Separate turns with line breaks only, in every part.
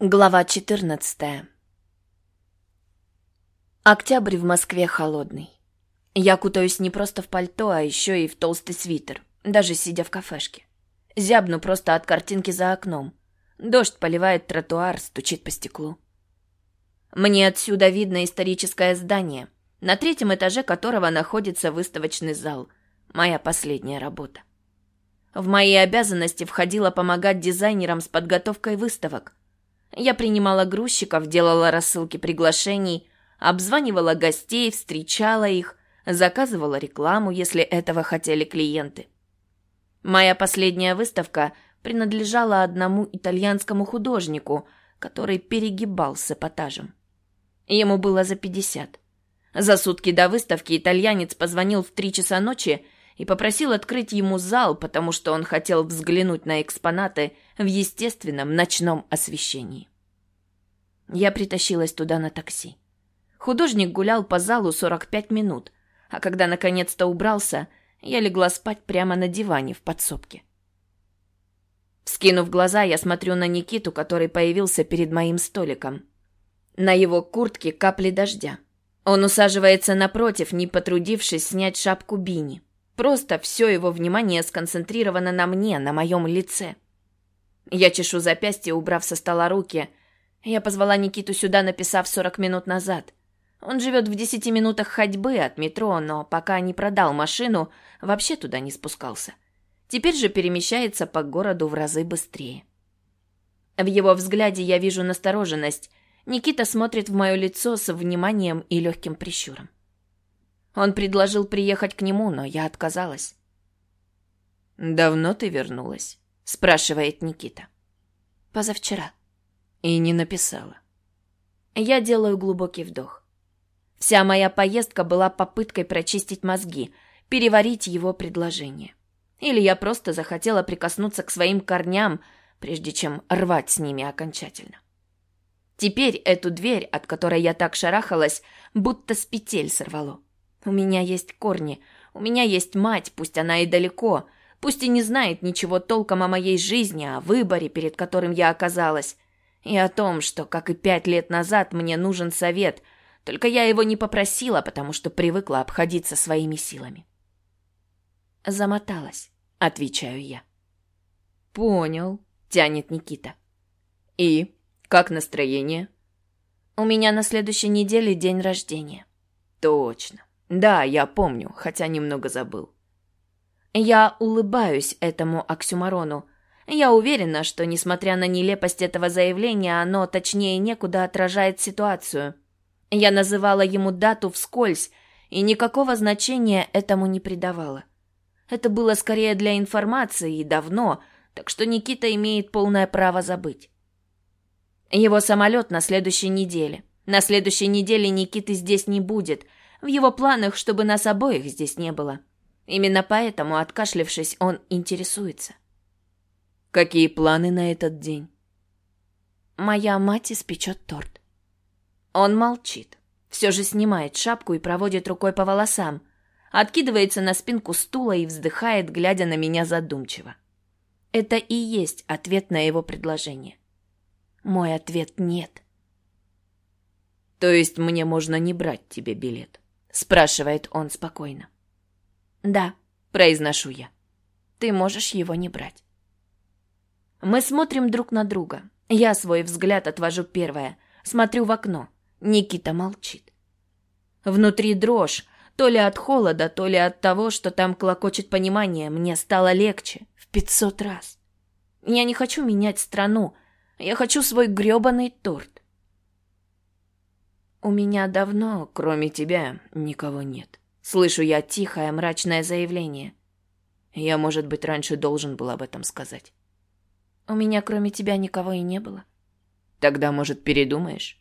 Глава 14 Октябрь в Москве холодный. Я кутаюсь не просто в пальто, а еще и в толстый свитер, даже сидя в кафешке. Зябну просто от картинки за окном. Дождь поливает тротуар, стучит по стеклу. Мне отсюда видно историческое здание, на третьем этаже которого находится выставочный зал. Моя последняя работа. В мои обязанности входило помогать дизайнерам с подготовкой выставок, я принимала грузчиков, делала рассылки приглашений, обзванивала гостей, встречала их, заказывала рекламу, если этого хотели клиенты. Моя последняя выставка принадлежала одному итальянскому художнику, который перегибал с эпатажем. Ему было за пятьдесят. За сутки до выставки итальянец позвонил в три часа ночи и попросил открыть ему зал, потому что он хотел взглянуть на экспонаты в естественном ночном освещении. Я притащилась туда на такси. Художник гулял по залу 45 минут, а когда наконец-то убрался, я легла спать прямо на диване в подсобке. Скинув глаза, я смотрю на Никиту, который появился перед моим столиком. На его куртке капли дождя. Он усаживается напротив, не потрудившись снять шапку Бини. Просто все его внимание сконцентрировано на мне, на моем лице. Я чешу запястье, убрав со стола руки. Я позвала Никиту сюда, написав 40 минут назад. Он живет в 10 минутах ходьбы от метро, но пока не продал машину, вообще туда не спускался. Теперь же перемещается по городу в разы быстрее. В его взгляде я вижу настороженность. Никита смотрит в мое лицо с вниманием и легким прищуром. Он предложил приехать к нему, но я отказалась. «Давно ты вернулась?» – спрашивает Никита. «Позавчера». И не написала. Я делаю глубокий вдох. Вся моя поездка была попыткой прочистить мозги, переварить его предложение. Или я просто захотела прикоснуться к своим корням, прежде чем рвать с ними окончательно. Теперь эту дверь, от которой я так шарахалась, будто с петель сорвало. У меня есть корни, у меня есть мать, пусть она и далеко, пусть и не знает ничего толком о моей жизни, о выборе, перед которым я оказалась, и о том, что, как и пять лет назад, мне нужен совет, только я его не попросила, потому что привыкла обходиться своими силами. Замоталась, отвечаю я. Понял, тянет Никита. И как настроение? У меня на следующей неделе день рождения. Точно. Да, я помню, хотя немного забыл. Я улыбаюсь этому оксюмарону. Я уверена, что, несмотря на нелепость этого заявления, оно точнее некуда отражает ситуацию. Я называла ему дату вскользь, и никакого значения этому не придавала. Это было скорее для информации и давно, так что Никита имеет полное право забыть. Его самолет на следующей неделе. На следующей неделе Никиты здесь не будет – в его планах, чтобы нас обоих здесь не было. Именно поэтому, откашлившись, он интересуется. Какие планы на этот день? Моя мать испечет торт. Он молчит. Все же снимает шапку и проводит рукой по волосам. Откидывается на спинку стула и вздыхает, глядя на меня задумчиво. Это и есть ответ на его предложение. Мой ответ нет. То есть мне можно не брать тебе билет? спрашивает он спокойно. Да, произношу я. Ты можешь его не брать. Мы смотрим друг на друга. Я свой взгляд отвожу первое, смотрю в окно. Никита молчит. Внутри дрожь, то ли от холода, то ли от того, что там клокочет понимание, мне стало легче в пятьсот раз. Я не хочу менять страну, я хочу свой грёбаный торт. У меня давно, кроме тебя, никого нет. Слышу я тихое, мрачное заявление. Я, может быть, раньше должен был об этом сказать. У меня, кроме тебя, никого и не было. Тогда, может, передумаешь?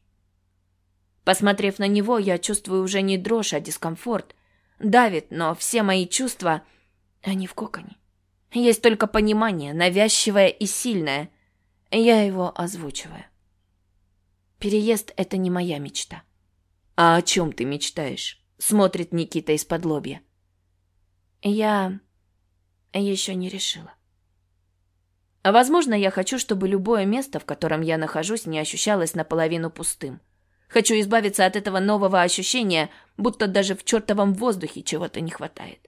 Посмотрев на него, я чувствую уже не дрожь, а дискомфорт. Давит, но все мои чувства, они в коконе. Есть только понимание, навязчивое и сильное. Я его озвучиваю. Переезд — это не моя мечта. «А о чем ты мечтаешь?» — смотрит Никита из-под лобья. «Я еще не решила». Возможно, я хочу, чтобы любое место, в котором я нахожусь, не ощущалось наполовину пустым. Хочу избавиться от этого нового ощущения, будто даже в чертовом воздухе чего-то не хватает.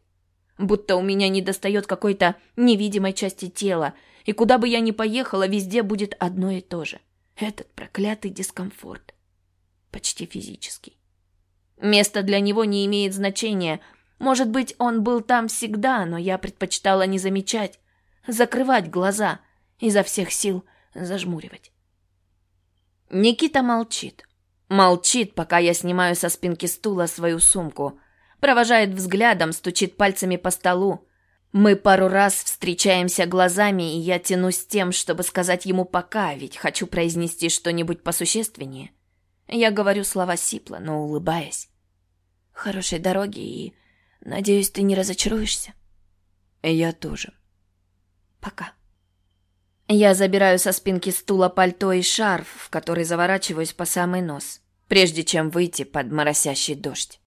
Будто у меня недостает какой-то невидимой части тела, и куда бы я ни поехала, везде будет одно и то же. Этот проклятый дискомфорт. Почти физический. Место для него не имеет значения. Может быть, он был там всегда, но я предпочитала не замечать, закрывать глаза, изо всех сил зажмуривать. Никита молчит. Молчит, пока я снимаю со спинки стула свою сумку. Провожает взглядом, стучит пальцами по столу. Мы пару раз встречаемся глазами, и я тянусь тем, чтобы сказать ему «пока», ведь хочу произнести что-нибудь посущественнее. Я говорю слова сипло, но улыбаясь. «Хорошей дороги, и, надеюсь, ты не разочаруешься?»
«Я тоже».
«Пока». Я забираю со спинки стула пальто и шарф, в который заворачиваюсь по самый нос, прежде чем выйти под моросящий дождь.